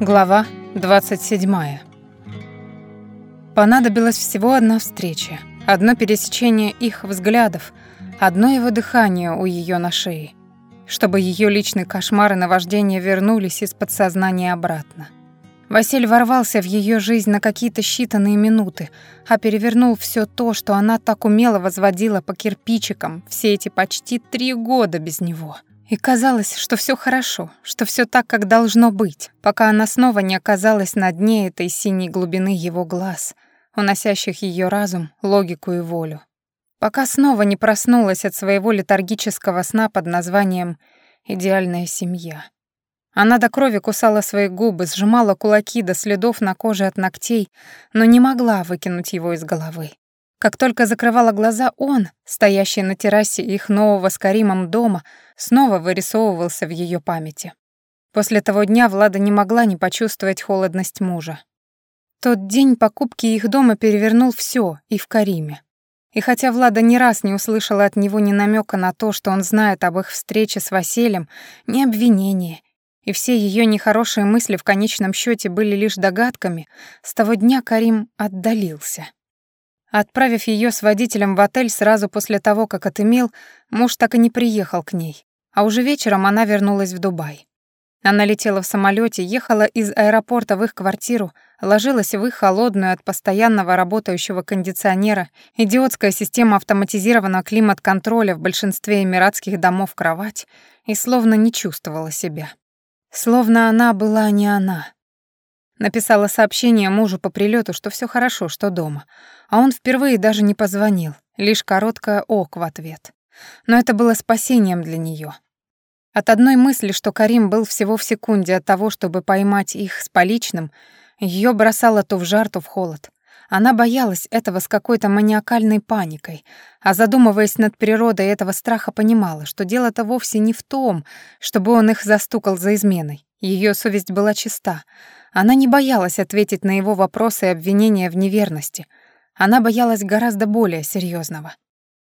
Глава 27. Понадобилась всего одна встреча, одно пересечение их взглядов, одно его дыхание у ее на шее, чтобы ее личные кошмары и наваждения вернулись из подсознания обратно. Василь ворвался в ее жизнь на какие-то считанные минуты, а перевернул все то, что она так умело возводила по кирпичикам все эти почти три года без него. И казалось, что все хорошо, что все так, как должно быть, пока она снова не оказалась на дне этой синей глубины его глаз, уносящих ее разум, логику и волю. Пока снова не проснулась от своего летаргического сна под названием «Идеальная семья». Она до крови кусала свои губы, сжимала кулаки до следов на коже от ногтей, но не могла выкинуть его из головы. Как только закрывала глаза, он, стоящий на террасе их нового с Каримом дома, снова вырисовывался в ее памяти. После того дня Влада не могла не почувствовать холодность мужа. Тот день покупки их дома перевернул все и в Кариме. И хотя Влада ни раз не услышала от него ни намека на то, что он знает об их встрече с Василием, ни обвинения, и все ее нехорошие мысли в конечном счете были лишь догадками, с того дня Карим отдалился. Отправив ее с водителем в отель сразу после того, как отымел, муж так и не приехал к ней. А уже вечером она вернулась в Дубай. Она летела в самолете, ехала из аэропорта в их квартиру, ложилась в их холодную от постоянного работающего кондиционера идиотская система автоматизированного климат-контроля в большинстве эмиратских домов кровать и словно не чувствовала себя. Словно она была не она. Написала сообщение мужу по прилету, что все хорошо, что дома. А он впервые даже не позвонил, лишь короткое ок в ответ. Но это было спасением для нее. От одной мысли, что Карим был всего в секунде от того, чтобы поймать их с поличным, ее бросало то в жар, то в холод. Она боялась этого с какой-то маниакальной паникой, а задумываясь над природой этого страха, понимала, что дело-то вовсе не в том, чтобы он их застукал за изменой. Ее совесть была чиста, она не боялась ответить на его вопросы и обвинения в неверности. Она боялась гораздо более серьезного.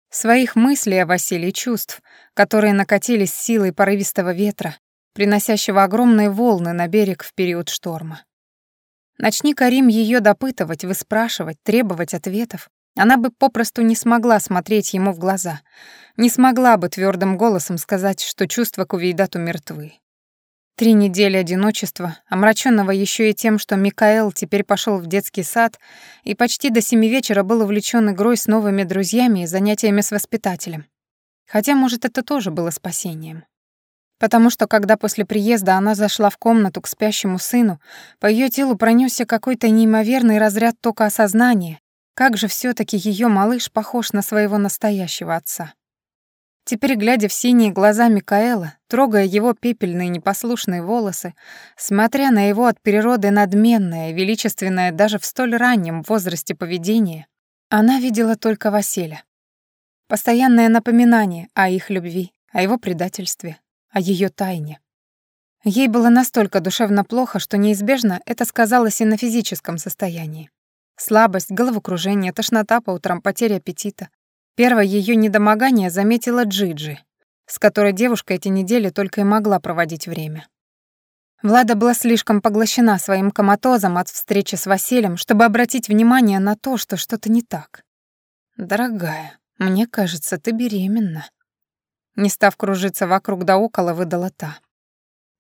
Своих мыслей о Василии чувств, которые накатились силой порывистого ветра, приносящего огромные волны на берег в период шторма. Начни Карим ее допытывать, выспрашивать, требовать ответов, она бы попросту не смогла смотреть ему в глаза, не смогла бы твердым голосом сказать, что чувства к Увейдату мертвы. Три недели одиночества, омраченного еще и тем, что Микаэл теперь пошел в детский сад и почти до семи вечера был увлечен игрой с новыми друзьями и занятиями с воспитателем. Хотя, может, это тоже было спасением. Потому что, когда после приезда она зашла в комнату к спящему сыну, по ее телу пронесся какой-то неимоверный разряд тока осознания, как же все таки ее малыш похож на своего настоящего отца. Теперь, глядя в синие глаза Микаэла, трогая его пепельные непослушные волосы, смотря на его от природы надменное, величественное даже в столь раннем возрасте поведение, она видела только Василя. Постоянное напоминание о их любви, о его предательстве, о ее тайне. Ей было настолько душевно плохо, что неизбежно это сказалось и на физическом состоянии. Слабость, головокружение, тошнота по утрам, потеря аппетита. Первое ее недомогание заметила Джиджи, с которой девушка эти недели только и могла проводить время. Влада была слишком поглощена своим коматозом от встречи с Василием, чтобы обратить внимание на то, что что-то не так. «Дорогая, мне кажется, ты беременна». Не став кружиться вокруг да около, выдала та.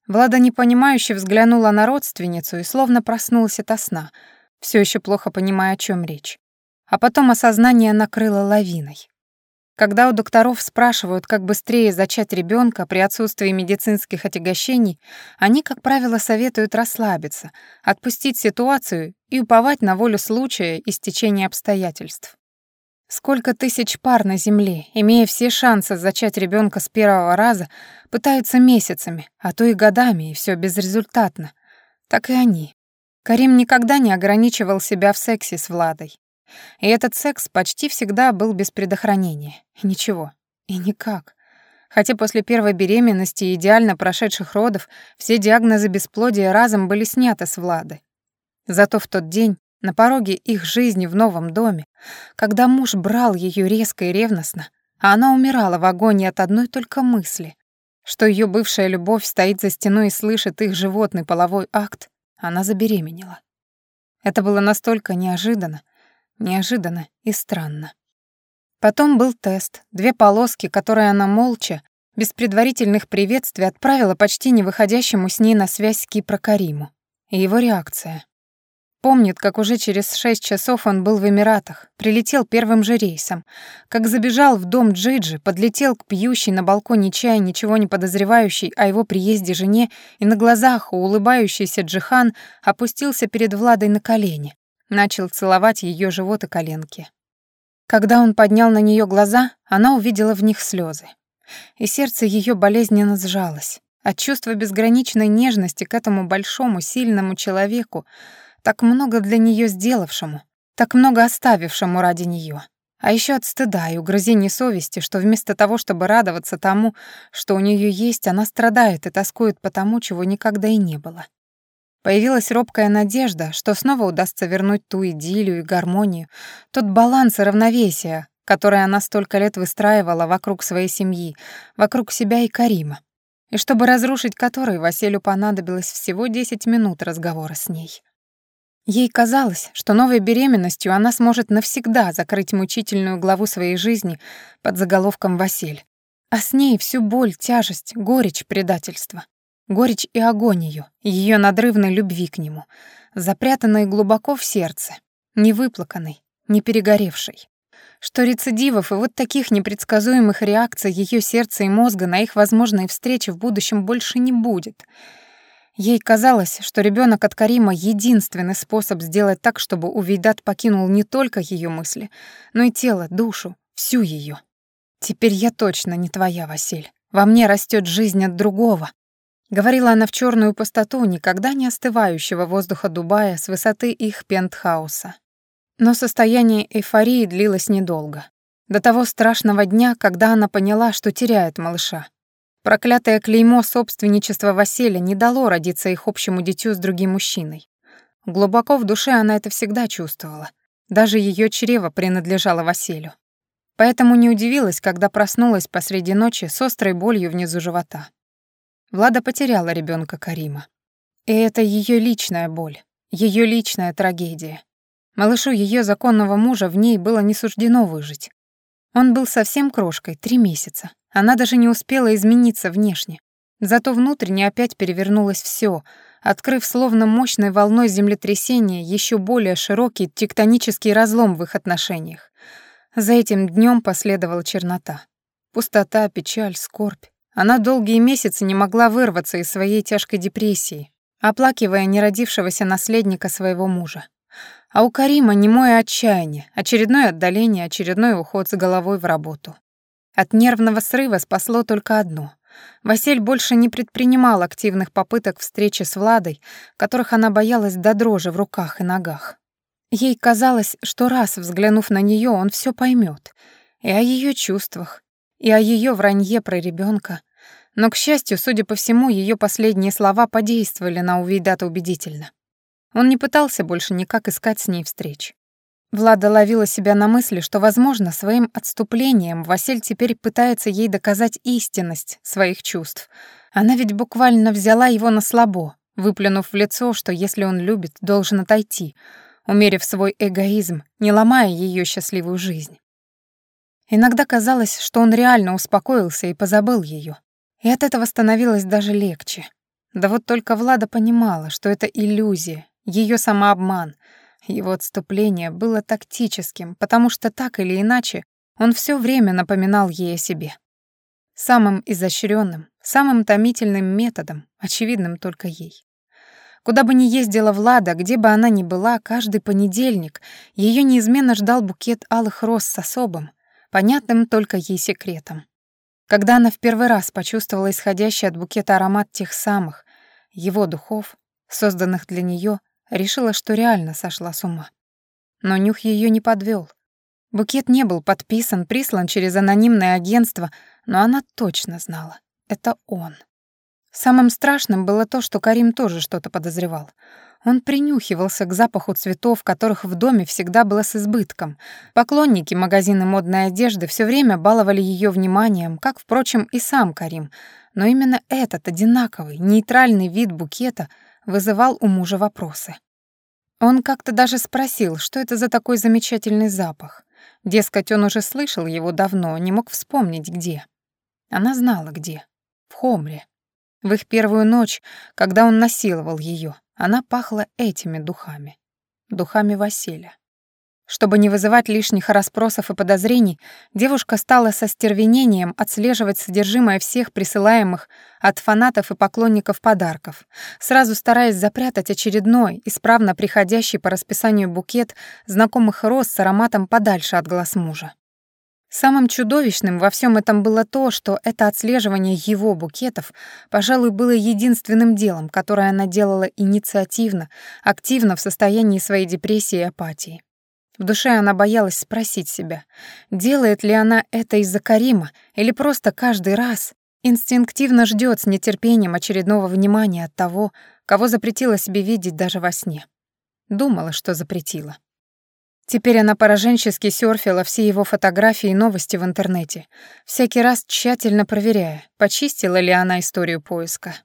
Влада непонимающе взглянула на родственницу и словно проснулась ото сна, все еще плохо понимая, о чем речь. А потом осознание накрыло лавиной. Когда у докторов спрашивают, как быстрее зачать ребенка при отсутствии медицинских отягощений, они, как правило, советуют расслабиться, отпустить ситуацию и уповать на волю случая и стечение обстоятельств. Сколько тысяч пар на Земле, имея все шансы зачать ребенка с первого раза, пытаются месяцами, а то и годами, и все безрезультатно. Так и они. Карим никогда не ограничивал себя в сексе с Владой. И этот секс почти всегда был без предохранения. И ничего. И никак. Хотя после первой беременности и идеально прошедших родов все диагнозы бесплодия разом были сняты с Влады. Зато в тот день, на пороге их жизни в новом доме, когда муж брал ее резко и ревностно, а она умирала в агонии от одной только мысли, что ее бывшая любовь стоит за стеной и слышит их животный половой акт, она забеременела. Это было настолько неожиданно, неожиданно и странно. Потом был тест, две полоски, которые она молча, без предварительных приветствий отправила почти не выходящему с ней на связь Кипра Кариму. И его реакция. Помнит, как уже через шесть часов он был в Эмиратах, прилетел первым же рейсом, как забежал в дом Джиджи, подлетел к пьющей на балконе чая ничего не подозревающей о его приезде жене и на глазах у улыбающейся Джихан опустился перед Владой на колени, начал целовать ее живот и коленки. Когда он поднял на нее глаза, она увидела в них слезы и сердце ее болезненно сжалось. От чувства безграничной нежности к этому большому, сильному человеку, так много для нее сделавшему, так много оставившему ради нее. А еще от стыда и угрызений совести, что вместо того, чтобы радоваться тому, что у нее есть, она страдает и тоскует по тому, чего никогда и не было. Появилась робкая надежда, что снова удастся вернуть ту идиллию и гармонию, тот баланс и равновесие, который она столько лет выстраивала вокруг своей семьи, вокруг себя и Карима, и чтобы разрушить который, Василию понадобилось всего 10 минут разговора с ней. Ей казалось, что новой беременностью она сможет навсегда закрыть мучительную главу своей жизни под заголовком «Василь», а с ней всю боль, тяжесть, горечь предательства, горечь и агонию, ее надрывной любви к нему, запрятанной глубоко в сердце, невыплаканной, не перегоревшей что рецидивов и вот таких непредсказуемых реакций ее сердца и мозга на их возможные встречи в будущем больше не будет. Ей казалось, что ребенок от Карима — единственный способ сделать так, чтобы Увейдат покинул не только ее мысли, но и тело, душу, всю ее. «Теперь я точно не твоя, Василь. Во мне растет жизнь от другого», — говорила она в черную пустоту никогда не остывающего воздуха Дубая с высоты их пентхауса. Но состояние эйфории длилось недолго. До того страшного дня, когда она поняла, что теряет малыша. Проклятое клеймо собственничества Василия не дало родиться их общему дитю с другим мужчиной. Глубоко в душе она это всегда чувствовала. Даже ее чрево принадлежало Василию. Поэтому не удивилась, когда проснулась посреди ночи с острой болью внизу живота. Влада потеряла ребенка Карима. И это ее личная боль, ее личная трагедия. Малышу ее законного мужа в ней было не суждено выжить. Он был совсем крошкой, три месяца. Она даже не успела измениться внешне. Зато внутренне опять перевернулось все, открыв словно мощной волной землетрясения еще более широкий тектонический разлом в их отношениях. За этим днем последовала чернота. Пустота, печаль, скорбь. Она долгие месяцы не могла вырваться из своей тяжкой депрессии, оплакивая неродившегося наследника своего мужа. А у Карима немое отчаяние, очередное отдаление, очередной уход с головой в работу. От нервного срыва спасло только одно. Василь больше не предпринимал активных попыток встречи с Владой, которых она боялась до дрожи в руках и ногах. Ей казалось, что раз взглянув на нее, он все поймет и о ее чувствах, и о ее вранье про ребенка. Но, к счастью, судя по всему, ее последние слова подействовали на Увейдата убедительно. Он не пытался больше никак искать с ней встреч. Влада ловила себя на мысли, что, возможно, своим отступлением Василь теперь пытается ей доказать истинность своих чувств. Она ведь буквально взяла его на слабо, выплюнув в лицо, что если он любит, должен отойти, умерив свой эгоизм, не ломая ее счастливую жизнь. Иногда казалось, что он реально успокоился и позабыл ее, и от этого становилось даже легче. Да вот только Влада понимала, что это иллюзия, ее самообман, его отступление было тактическим, потому что так или иначе он все время напоминал ей о себе. Самым изощренным, самым томительным методом, очевидным только ей. Куда бы ни ездила Влада, где бы она ни была, каждый понедельник ее неизменно ждал букет алых роз с особым, понятным только ей секретом. Когда она в первый раз почувствовала исходящий от букета аромат тех самых, его духов, созданных для нее, Решила, что реально сошла с ума. Но нюх ее не подвел. Букет не был подписан, прислан через анонимное агентство, но она точно знала. Это он. Самым страшным было то, что Карим тоже что-то подозревал. Он принюхивался к запаху цветов, которых в доме всегда было с избытком. Поклонники магазина модной одежды все время баловали ее вниманием, как, впрочем, и сам Карим. Но именно этот одинаковый, нейтральный вид букета — вызывал у мужа вопросы. Он как-то даже спросил, что это за такой замечательный запах. Дескать, он уже слышал его давно, не мог вспомнить, где. Она знала, где. В Хомре. В их первую ночь, когда он насиловал ее, она пахла этими духами. Духами Василия. Чтобы не вызывать лишних расспросов и подозрений, девушка стала со стервенением отслеживать содержимое всех присылаемых от фанатов и поклонников подарков, сразу стараясь запрятать очередной, исправно приходящий по расписанию букет знакомых роз с ароматом подальше от глаз мужа. Самым чудовищным во всем этом было то, что это отслеживание его букетов, пожалуй, было единственным делом, которое она делала инициативно, активно в состоянии своей депрессии и апатии. В душе она боялась спросить себя, делает ли она это из-за Карима или просто каждый раз инстинктивно ждет с нетерпением очередного внимания от того, кого запретила себе видеть даже во сне. Думала, что запретила. Теперь она пораженчески сёрфила все его фотографии и новости в интернете, всякий раз тщательно проверяя, почистила ли она историю поиска.